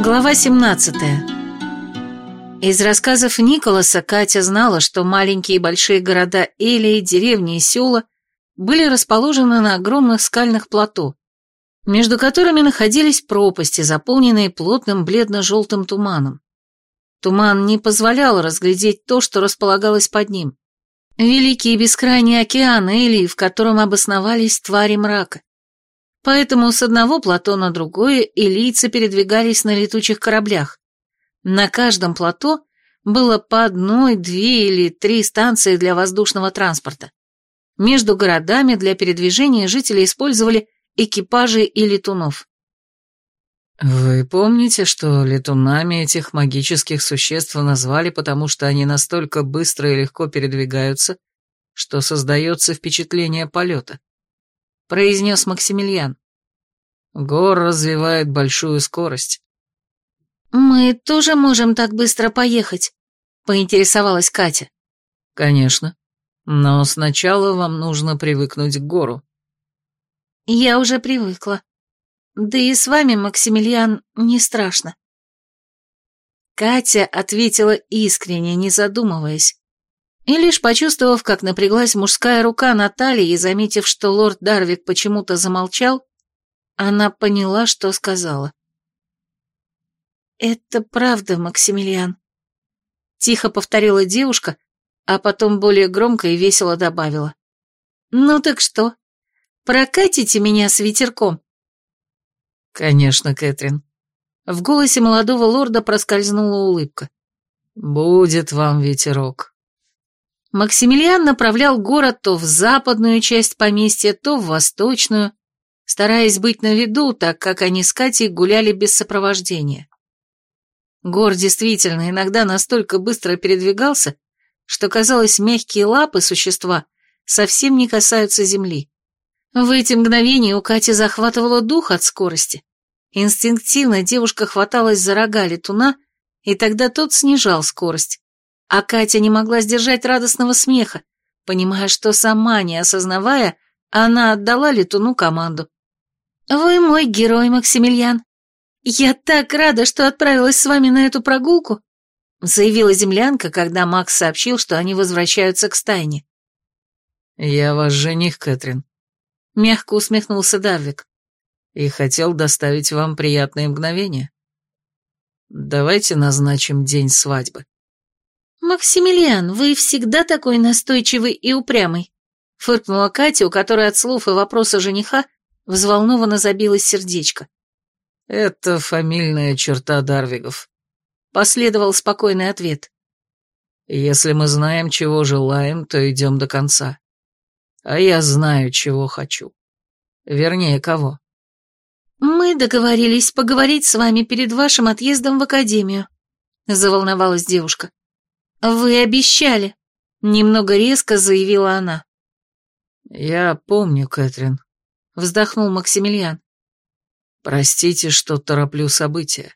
Глава 17 Из рассказов Николаса Катя знала, что маленькие и большие города Элии, деревни и села были расположены на огромных скальных плато, между которыми находились пропасти, заполненные плотным бледно-желтым туманом. Туман не позволял разглядеть то, что располагалось под ним. Великий и бескрайний океан Элии, в котором обосновались твари мрака. Поэтому с одного плато на другое илийцы передвигались на летучих кораблях. На каждом плато было по одной, две или три станции для воздушного транспорта. Между городами для передвижения жители использовали экипажи и летунов. «Вы помните, что летунами этих магических существ назвали, потому что они настолько быстро и легко передвигаются, что создается впечатление полета?» — произнес Максимилиан. «Гор развивает большую скорость». «Мы тоже можем так быстро поехать?» — поинтересовалась Катя. «Конечно. Но сначала вам нужно привыкнуть к гору». «Я уже привыкла. Да и с вами, Максимилиан, не страшно». Катя ответила искренне, не задумываясь. И лишь почувствовав, как напряглась мужская рука Натальи и заметив, что лорд Дарвик почему-то замолчал, она поняла, что сказала. «Это правда, Максимилиан», — тихо повторила девушка, а потом более громко и весело добавила. «Ну так что, прокатите меня с ветерком?» «Конечно, Кэтрин». В голосе молодого лорда проскользнула улыбка. «Будет вам ветерок». Максимилиан направлял город то в западную часть поместья, то в восточную, стараясь быть на виду, так как они с Катей гуляли без сопровождения. Гор действительно иногда настолько быстро передвигался, что, казалось, мягкие лапы существа совсем не касаются земли. В эти мгновения у Кати захватывало дух от скорости. Инстинктивно девушка хваталась за рога летуна, и тогда тот снижал скорость. А Катя не могла сдержать радостного смеха, понимая, что сама, не осознавая, она отдала летуну команду. «Вы мой герой, Максимилиан. Я так рада, что отправилась с вами на эту прогулку», заявила землянка, когда Макс сообщил, что они возвращаются к стайне. «Я ваш жених, Кэтрин», — мягко усмехнулся Дарвик, «и хотел доставить вам приятные мгновения. Давайте назначим день свадьбы». «Максимилиан, вы всегда такой настойчивый и упрямый», — фыркнула Катя, у которой от слов и вопроса жениха взволнованно забилось сердечко. «Это фамильная черта Дарвигов», — последовал спокойный ответ. «Если мы знаем, чего желаем, то идем до конца. А я знаю, чего хочу. Вернее, кого». «Мы договорились поговорить с вами перед вашим отъездом в академию», — заволновалась девушка. «Вы обещали», — немного резко заявила она. «Я помню, Кэтрин», — вздохнул Максимилиан. «Простите, что тороплю события».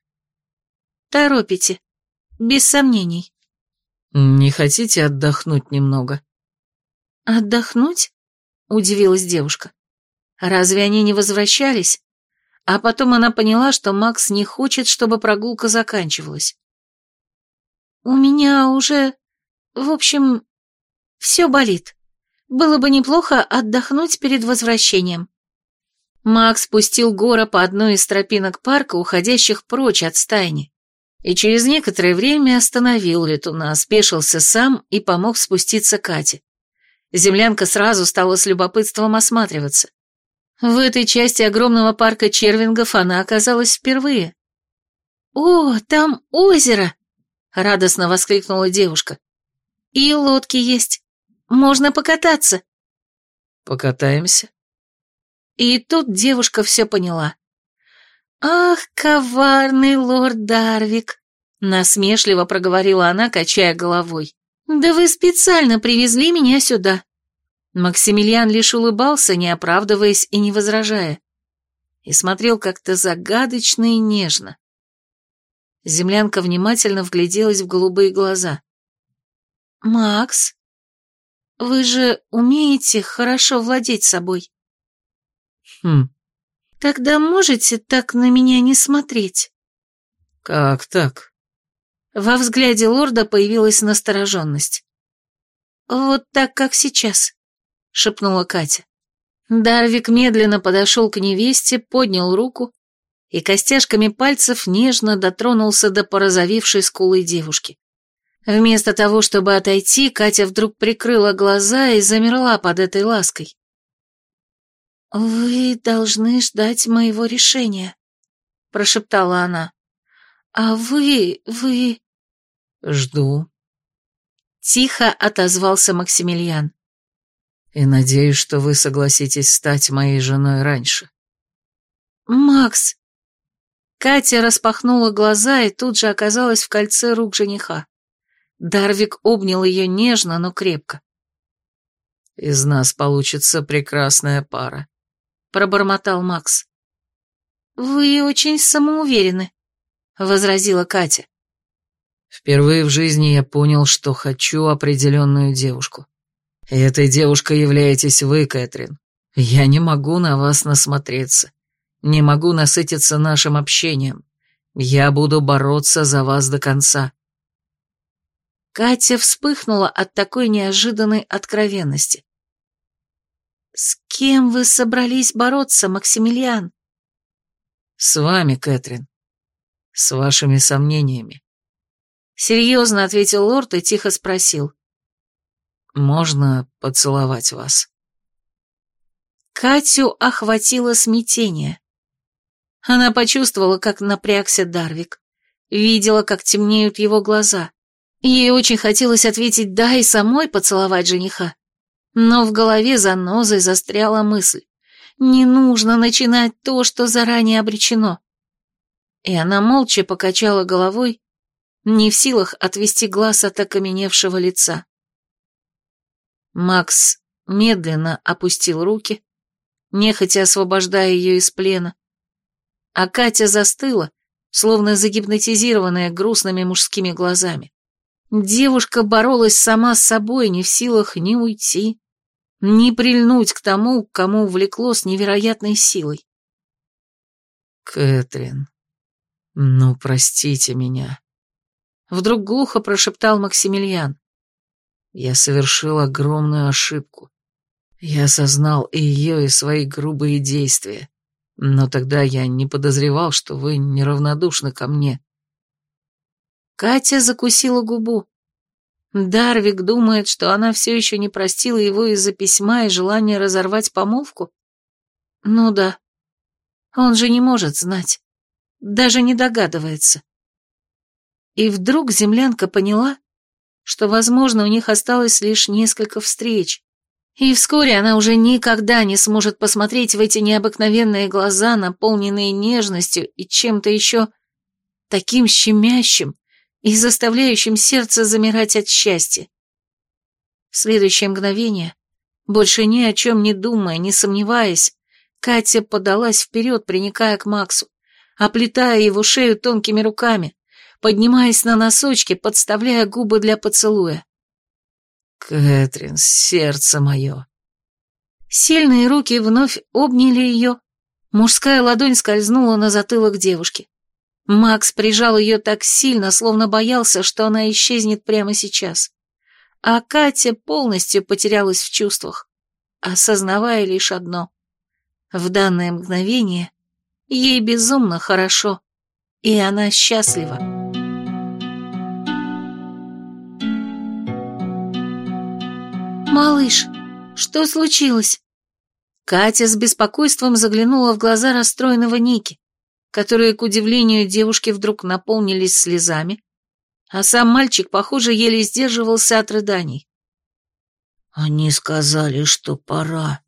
«Торопите, без сомнений». «Не хотите отдохнуть немного?» «Отдохнуть?» — удивилась девушка. «Разве они не возвращались?» А потом она поняла, что Макс не хочет, чтобы прогулка заканчивалась. «У меня уже... В общем, все болит. Было бы неплохо отдохнуть перед возвращением». Макс спустил Гора по одной из тропинок парка, уходящих прочь от стайни, и через некоторое время остановил летуна, спешился сам и помог спуститься Кате. Землянка сразу стала с любопытством осматриваться. В этой части огромного парка червингов она оказалась впервые. «О, там озеро!» радостно воскликнула девушка. И лодки есть. Можно покататься. Покатаемся? И тут девушка все поняла. Ах, коварный лорд Дарвик, насмешливо проговорила она, качая головой. Да вы специально привезли меня сюда. Максимилиан лишь улыбался, не оправдываясь и не возражая, и смотрел как-то загадочно и нежно. Землянка внимательно вгляделась в голубые глаза. «Макс, вы же умеете хорошо владеть собой?» «Хм...» «Тогда можете так на меня не смотреть?» Как так? Во взгляде лорда появилась настороженность. «Вот так, как сейчас», — шепнула Катя. Дарвик медленно подошел к невесте, поднял руку и костяшками пальцев нежно дотронулся до порозовевшей скулы девушки. Вместо того, чтобы отойти, Катя вдруг прикрыла глаза и замерла под этой лаской. «Вы должны ждать моего решения», — прошептала она. «А вы... вы...» «Жду», — тихо отозвался Максимилиан. «И надеюсь, что вы согласитесь стать моей женой раньше». «Макс...» Катя распахнула глаза и тут же оказалась в кольце рук жениха. Дарвик обнял ее нежно, но крепко. «Из нас получится прекрасная пара», — пробормотал Макс. «Вы очень самоуверены», — возразила Катя. «Впервые в жизни я понял, что хочу определенную девушку. И этой девушкой являетесь вы, Кэтрин. Я не могу на вас насмотреться, не могу насытиться нашим общением. Я буду бороться за вас до конца». Катя вспыхнула от такой неожиданной откровенности. «С кем вы собрались бороться, Максимилиан?» «С вами, Кэтрин. С вашими сомнениями». Серьезно ответил лорд и тихо спросил. «Можно поцеловать вас?» Катю охватило смятение. Она почувствовала, как напрягся Дарвик, видела, как темнеют его глаза. Ей очень хотелось ответить «да» и самой поцеловать жениха. Но в голове занозой застряла мысль. Не нужно начинать то, что заранее обречено. И она молча покачала головой, не в силах отвести глаз от окаменевшего лица. Макс медленно опустил руки, нехотя освобождая ее из плена, а Катя застыла, словно загипнотизированная грустными мужскими глазами. Девушка боролась сама с собой, не в силах ни уйти, ни прильнуть к тому, к кому увлекло с невероятной силой. «Кэтрин, ну простите меня», — вдруг глухо прошептал Максимилиан. «Я совершил огромную ошибку. Я осознал и ее, и свои грубые действия, но тогда я не подозревал, что вы неравнодушны ко мне». Катя закусила губу. Дарвик думает, что она все еще не простила его из-за письма и желания разорвать помолвку? Ну да. Он же не может знать. Даже не догадывается. И вдруг землянка поняла, что, возможно, у них осталось лишь несколько встреч, и вскоре она уже никогда не сможет посмотреть в эти необыкновенные глаза, наполненные нежностью и чем-то еще таким щемящим, и заставляющим сердце замирать от счастья. В следующее мгновение, больше ни о чем не думая, не сомневаясь, Катя подалась вперед, приникая к Максу, оплетая его шею тонкими руками, поднимаясь на носочки, подставляя губы для поцелуя. «Кэтрин, сердце мое!» Сильные руки вновь обняли ее, мужская ладонь скользнула на затылок девушки. Макс прижал ее так сильно, словно боялся, что она исчезнет прямо сейчас. А Катя полностью потерялась в чувствах, осознавая лишь одно. В данное мгновение ей безумно хорошо, и она счастлива. «Малыш, что случилось?» Катя с беспокойством заглянула в глаза расстроенного Ники которые, к удивлению девушки, вдруг наполнились слезами, а сам мальчик, похоже, еле сдерживался от рыданий. «Они сказали, что пора»,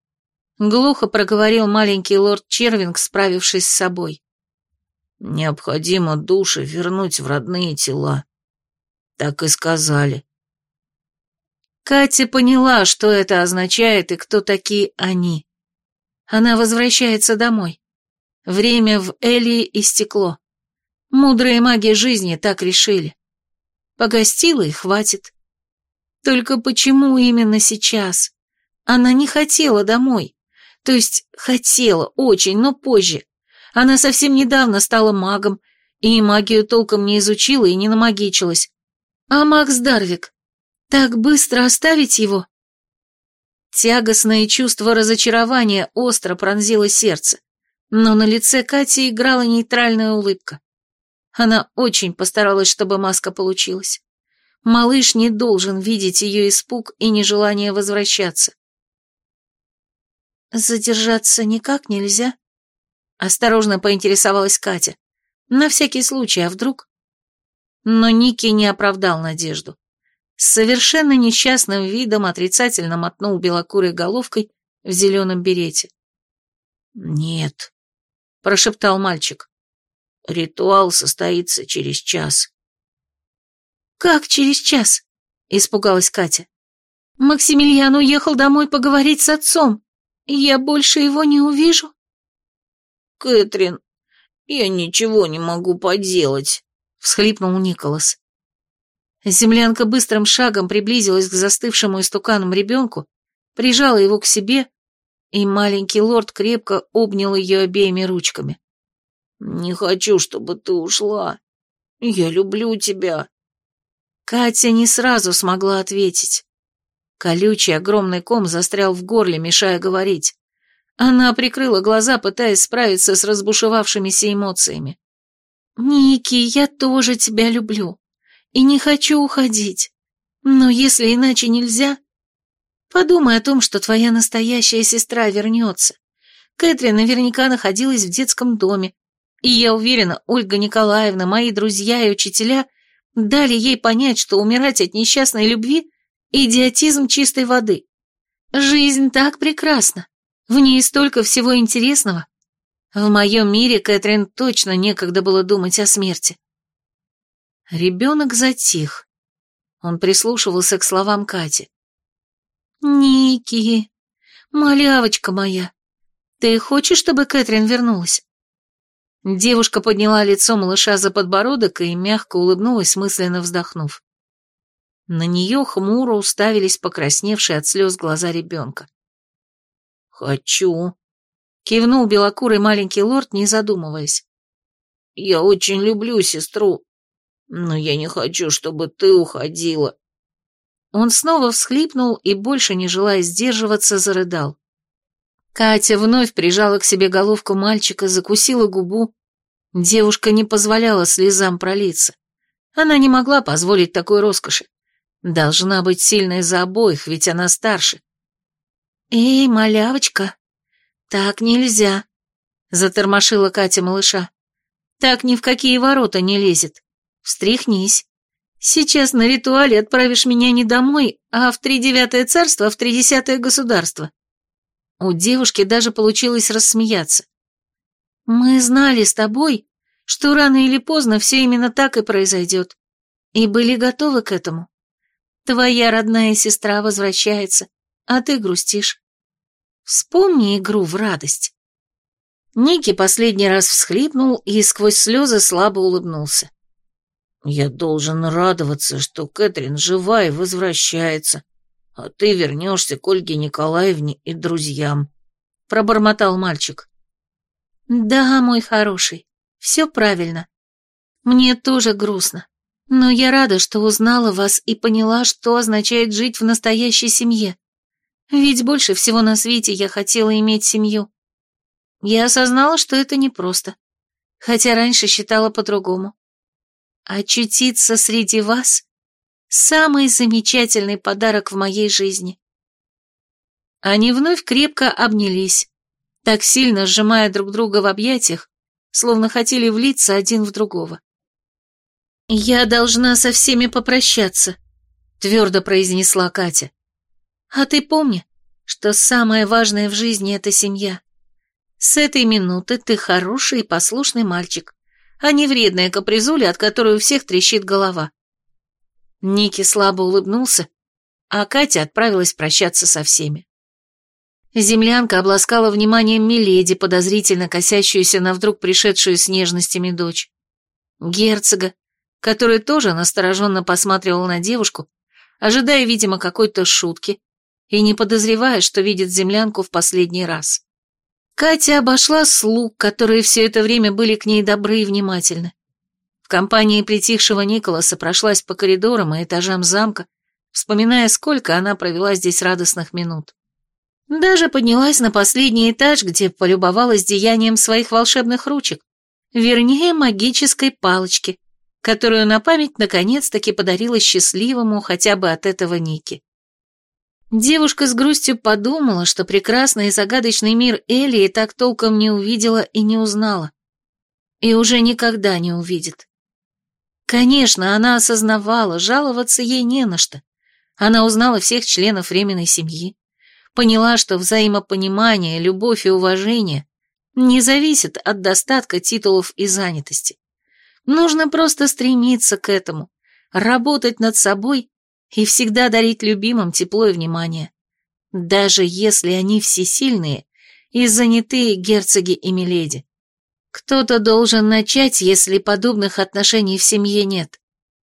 — глухо проговорил маленький лорд Червинг, справившись с собой. «Необходимо души вернуть в родные тела. Так и сказали». Катя поняла, что это означает и кто такие они. Она возвращается домой. Время в Элии истекло. Мудрые маги жизни так решили. Погостила и хватит. Только почему именно сейчас? Она не хотела домой. То есть хотела очень, но позже. Она совсем недавно стала магом, и магию толком не изучила и не намагичилась. А Макс Дарвик, так быстро оставить его? Тягостное чувство разочарования остро пронзило сердце, но на лице Кати играла нейтральная улыбка. Она очень постаралась, чтобы маска получилась. Малыш не должен видеть ее испуг и нежелание возвращаться. «Задержаться никак нельзя?» Осторожно поинтересовалась Катя. На всякий случай, а вдруг? Но Ники не оправдал надежду. С совершенно несчастным видом отрицательно мотнул белокурой головкой в зеленом берете. «Нет», — прошептал мальчик. «Ритуал состоится через час». «Как через час?» — испугалась Катя. «Максимилиан уехал домой поговорить с отцом. Я больше его не увижу?» «Кэтрин, я ничего не могу поделать», — всхлипнул Николас. Землянка быстрым шагом приблизилась к застывшему истуканом ребенку, прижала его к себе, и маленький лорд крепко обнял ее обеими ручками. «Не хочу, чтобы ты ушла. Я люблю тебя». Катя не сразу смогла ответить. Колючий огромный ком застрял в горле, мешая говорить. Она прикрыла глаза, пытаясь справиться с разбушевавшимися эмоциями. «Ники, я тоже тебя люблю и не хочу уходить. Но если иначе нельзя, подумай о том, что твоя настоящая сестра вернется. Кэтрин наверняка находилась в детском доме, и я уверена, Ольга Николаевна, мои друзья и учителя дали ей понять, что умирать от несчастной любви – идиотизм чистой воды. Жизнь так прекрасна, в ней столько всего интересного. В моем мире Кэтрин точно некогда было думать о смерти. Ребенок затих. Он прислушивался к словам Кати. «Ники, малявочка моя, ты хочешь, чтобы Кэтрин вернулась?» Девушка подняла лицо малыша за подбородок и мягко улыбнулась, мысленно вздохнув. На нее хмуро уставились покрасневшие от слез глаза ребенка. «Хочу», — кивнул белокурый маленький лорд, не задумываясь. «Я очень люблю сестру, но я не хочу, чтобы ты уходила». Он снова всхлипнул и, больше не желая сдерживаться, зарыдал. Катя вновь прижала к себе головку мальчика, закусила губу. Девушка не позволяла слезам пролиться. Она не могла позволить такой роскоши. Должна быть сильной за обоих, ведь она старше. «Эй, малявочка, так нельзя», — затормошила Катя малыша. «Так ни в какие ворота не лезет. Встряхнись. Сейчас на ритуале отправишь меня не домой, а в тридевятое царство, в тридесятое государство. У девушки даже получилось рассмеяться. «Мы знали с тобой, что рано или поздно все именно так и произойдет, и были готовы к этому. Твоя родная сестра возвращается, а ты грустишь. Вспомни игру в радость». Ники последний раз всхлипнул и сквозь слезы слабо улыбнулся. «Я должен радоваться, что Кэтрин жива и возвращается», а ты вернешься к Ольге Николаевне и друзьям», — пробормотал мальчик. «Да, мой хороший, все правильно. Мне тоже грустно, но я рада, что узнала вас и поняла, что означает жить в настоящей семье. Ведь больше всего на свете я хотела иметь семью. Я осознала, что это непросто, хотя раньше считала по-другому. Очутиться среди вас Самый замечательный подарок в моей жизни. Они вновь крепко обнялись, так сильно сжимая друг друга в объятиях, словно хотели влиться один в другого. «Я должна со всеми попрощаться», — твердо произнесла Катя. «А ты помни, что самое важное в жизни — это семья. С этой минуты ты хороший и послушный мальчик, а не вредная капризуля, от которой у всех трещит голова. Ники слабо улыбнулся, а Катя отправилась прощаться со всеми. Землянка обласкала вниманием Миледи, подозрительно косящуюся на вдруг пришедшую с нежностями дочь. Герцога, который тоже настороженно посматривал на девушку, ожидая, видимо, какой-то шутки, и не подозревая, что видит землянку в последний раз. Катя обошла слуг, которые все это время были к ней добры и внимательны. В компании притихшего Николаса прошлась по коридорам и этажам замка, вспоминая, сколько она провела здесь радостных минут. Даже поднялась на последний этаж, где полюбовалась деянием своих волшебных ручек, вернее, магической палочки, которую на память наконец-таки подарила счастливому хотя бы от этого Ники. Девушка с грустью подумала, что прекрасный и загадочный мир Элии так толком не увидела и не узнала. И уже никогда не увидит. Конечно, она осознавала, жаловаться ей не на что. Она узнала всех членов временной семьи, поняла, что взаимопонимание, любовь и уважение не зависят от достатка титулов и занятости. Нужно просто стремиться к этому, работать над собой и всегда дарить любимым тепло и внимание, даже если они всесильные и занятые герцоги и миледи. Кто-то должен начать, если подобных отношений в семье нет,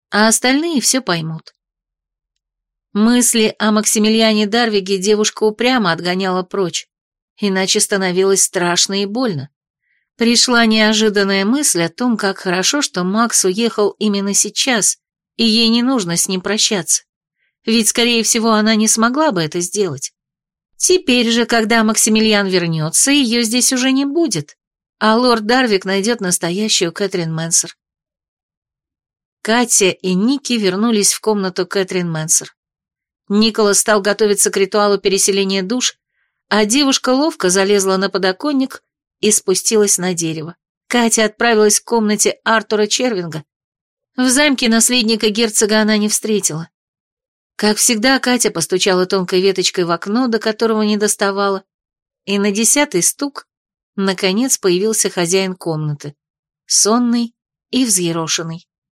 а остальные все поймут. Мысли о Максимилиане Дарвиге девушка упрямо отгоняла прочь, иначе становилось страшно и больно. Пришла неожиданная мысль о том, как хорошо, что Макс уехал именно сейчас, и ей не нужно с ним прощаться ведь, скорее всего, она не смогла бы это сделать. Теперь же, когда Максимилиан вернется, ее здесь уже не будет, а лорд Дарвик найдет настоящую Кэтрин Мэнсер. Катя и Ники вернулись в комнату Кэтрин Мэнсер. Николас стал готовиться к ритуалу переселения душ, а девушка ловко залезла на подоконник и спустилась на дерево. Катя отправилась к комнате Артура Червинга. В замке наследника герцога она не встретила. Как всегда, Катя постучала тонкой веточкой в окно, до которого не доставала, и на десятый стук, наконец, появился хозяин комнаты, сонный и взъерошенный.